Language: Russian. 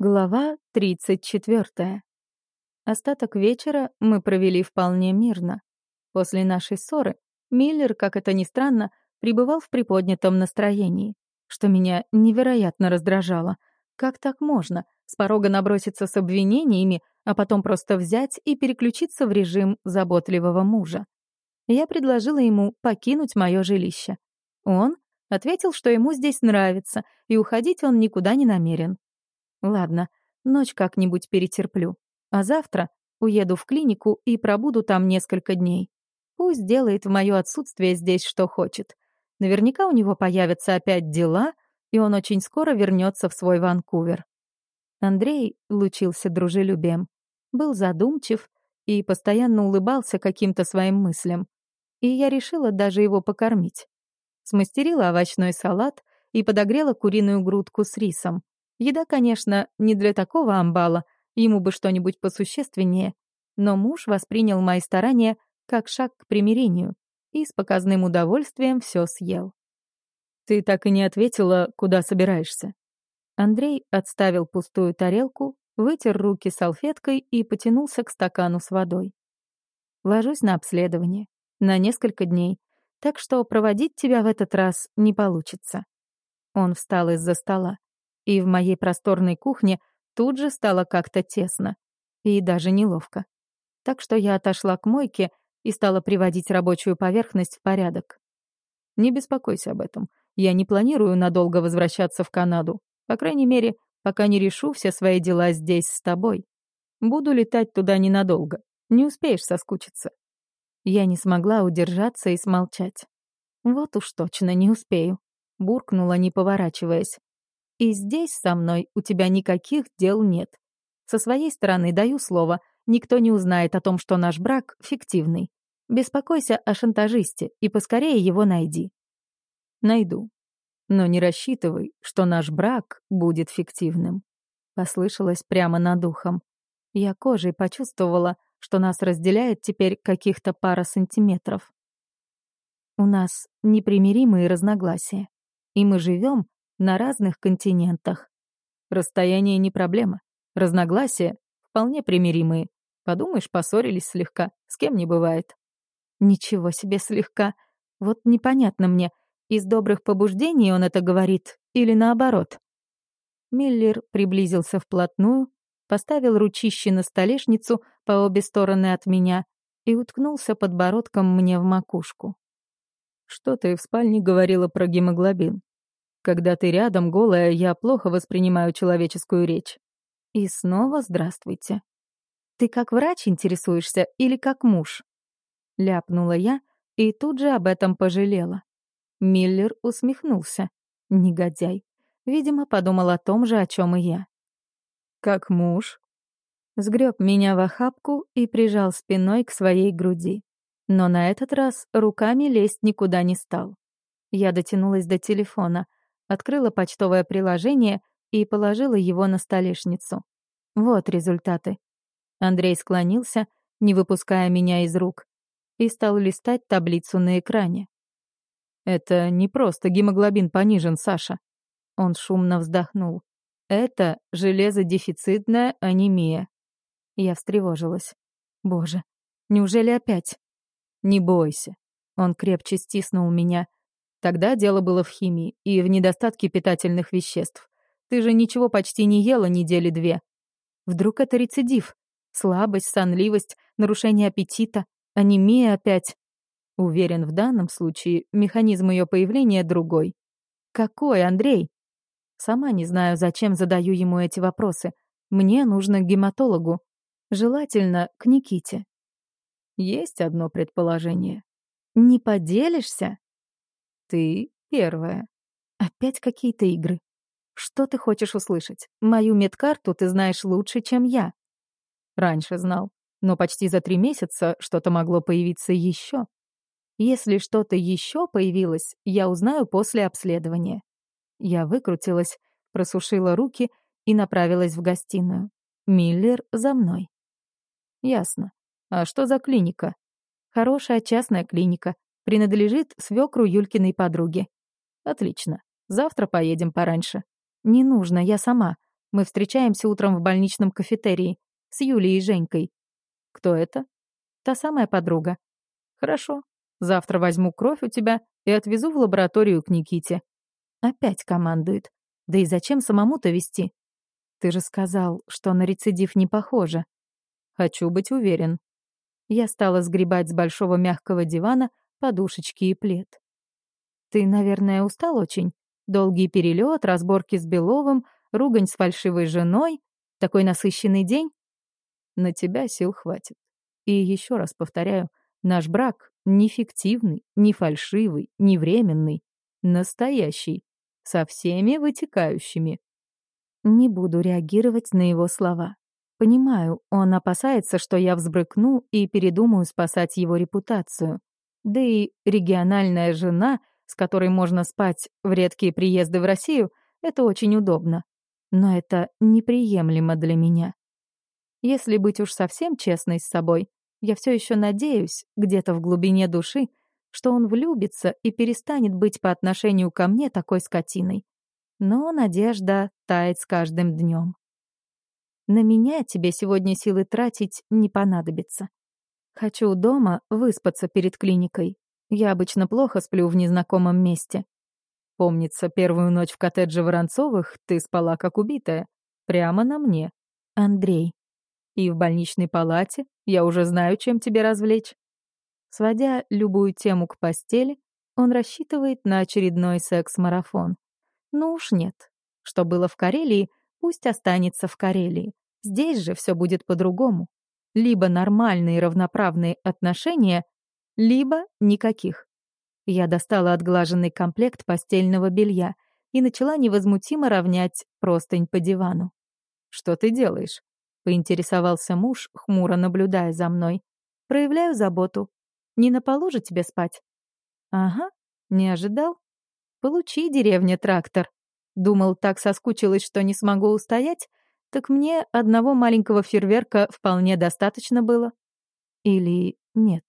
Глава 34. Остаток вечера мы провели вполне мирно. После нашей ссоры Миллер, как это ни странно, пребывал в приподнятом настроении, что меня невероятно раздражало. Как так можно с порога наброситься с обвинениями, а потом просто взять и переключиться в режим заботливого мужа? Я предложила ему покинуть мое жилище. Он ответил, что ему здесь нравится, и уходить он никуда не намерен. Ладно, ночь как-нибудь перетерплю. А завтра уеду в клинику и пробуду там несколько дней. Пусть делает в моё отсутствие здесь что хочет. Наверняка у него появятся опять дела, и он очень скоро вернется в свой Ванкувер. Андрей лучился дружелюбием, был задумчив и постоянно улыбался каким-то своим мыслям. И я решила даже его покормить. Смастерила овощной салат и подогрела куриную грудку с рисом. Еда, конечно, не для такого амбала, ему бы что-нибудь посущественнее, но муж воспринял мои старания как шаг к примирению и с показным удовольствием все съел. «Ты так и не ответила, куда собираешься?» Андрей отставил пустую тарелку, вытер руки салфеткой и потянулся к стакану с водой. «Ложусь на обследование. На несколько дней. Так что проводить тебя в этот раз не получится». Он встал из-за стола и в моей просторной кухне тут же стало как-то тесно и даже неловко. Так что я отошла к мойке и стала приводить рабочую поверхность в порядок. Не беспокойся об этом. Я не планирую надолго возвращаться в Канаду. По крайней мере, пока не решу все свои дела здесь с тобой. Буду летать туда ненадолго. Не успеешь соскучиться. Я не смогла удержаться и смолчать. Вот уж точно не успею. Буркнула, не поворачиваясь. И здесь со мной у тебя никаких дел нет. Со своей стороны даю слово, никто не узнает о том, что наш брак фиктивный. Беспокойся о шантажисте и поскорее его найди. Найду. Но не рассчитывай, что наш брак будет фиктивным. Послышалось прямо над ухом. Я кожей почувствовала, что нас разделяет теперь каких-то пара сантиметров. У нас непримиримые разногласия, и мы живем на разных континентах. Расстояние не проблема. Разногласия вполне примиримые. Подумаешь, поссорились слегка. С кем не бывает. Ничего себе слегка. Вот непонятно мне, из добрых побуждений он это говорит или наоборот. Миллер приблизился вплотную, поставил ручище на столешницу по обе стороны от меня и уткнулся подбородком мне в макушку. «Что ты в спальне говорила про гемоглобин?» Когда ты рядом, голая, я плохо воспринимаю человеческую речь. И снова здравствуйте. Ты как врач интересуешься или как муж? Ляпнула я и тут же об этом пожалела. Миллер усмехнулся. Негодяй. Видимо, подумал о том же, о чем и я. Как муж? Сгреб меня в охапку и прижал спиной к своей груди. Но на этот раз руками лезть никуда не стал. Я дотянулась до телефона — открыла почтовое приложение и положила его на столешницу. Вот результаты. Андрей склонился, не выпуская меня из рук, и стал листать таблицу на экране. «Это не просто гемоглобин понижен, Саша». Он шумно вздохнул. «Это железодефицитная анемия». Я встревожилась. «Боже, неужели опять?» «Не бойся». Он крепче стиснул меня, Тогда дело было в химии и в недостатке питательных веществ. Ты же ничего почти не ела недели две. Вдруг это рецидив? Слабость, сонливость, нарушение аппетита, анемия опять. Уверен, в данном случае механизм ее появления другой. Какой, Андрей? Сама не знаю, зачем задаю ему эти вопросы. Мне нужно к гематологу. Желательно к Никите. Есть одно предположение. Не поделишься? Ты первая. Опять какие-то игры. Что ты хочешь услышать? Мою медкарту ты знаешь лучше, чем я. Раньше знал, но почти за три месяца что-то могло появиться еще. Если что-то еще появилось, я узнаю после обследования. Я выкрутилась, просушила руки и направилась в гостиную. Миллер за мной. Ясно. А что за клиника? Хорошая частная клиника, принадлежит свекру Юлькиной подруге. Отлично. Завтра поедем пораньше. Не нужно, я сама. Мы встречаемся утром в больничном кафетерии с Юлей и Женькой. Кто это? Та самая подруга. Хорошо. Завтра возьму кровь у тебя и отвезу в лабораторию к Никите. Опять командует. Да и зачем самому-то вести? Ты же сказал, что на рецидив не похоже. Хочу быть уверен. Я стала сгребать с большого мягкого дивана подушечки и плед. Ты, наверное, устал очень? Долгий перелет, разборки с Беловым, ругань с фальшивой женой. Такой насыщенный день? На тебя сил хватит. И еще раз повторяю, наш брак не фиктивный, не фальшивый, не временный. Настоящий. Со всеми вытекающими. Не буду реагировать на его слова. Понимаю, он опасается, что я взбрыкну и передумаю спасать его репутацию. Да и региональная жена, с которой можно спать в редкие приезды в Россию, это очень удобно. Но это неприемлемо для меня. Если быть уж совсем честной с собой, я все еще надеюсь, где-то в глубине души, что он влюбится и перестанет быть по отношению ко мне такой скотиной. Но надежда тает с каждым днем. На меня тебе сегодня силы тратить не понадобится. Хочу дома выспаться перед клиникой. Я обычно плохо сплю в незнакомом месте. Помнится, первую ночь в коттедже Воронцовых ты спала как убитая. Прямо на мне. Андрей. И в больничной палате я уже знаю, чем тебе развлечь. Сводя любую тему к постели, он рассчитывает на очередной секс-марафон. Ну уж нет. Что было в Карелии, пусть останется в Карелии. Здесь же все будет по-другому. Либо нормальные равноправные отношения, либо никаких. Я достала отглаженный комплект постельного белья и начала невозмутимо равнять простынь по дивану. «Что ты делаешь?» — поинтересовался муж, хмуро наблюдая за мной. «Проявляю заботу. Не на полу же тебе спать?» «Ага, не ожидал?» Получи, деревня, трактор. Думал, так соскучилась, что не смогу устоять, так мне одного маленького фейерверка вполне достаточно было. Или нет?